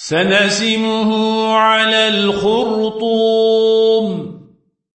سنسمه على الخرطوم.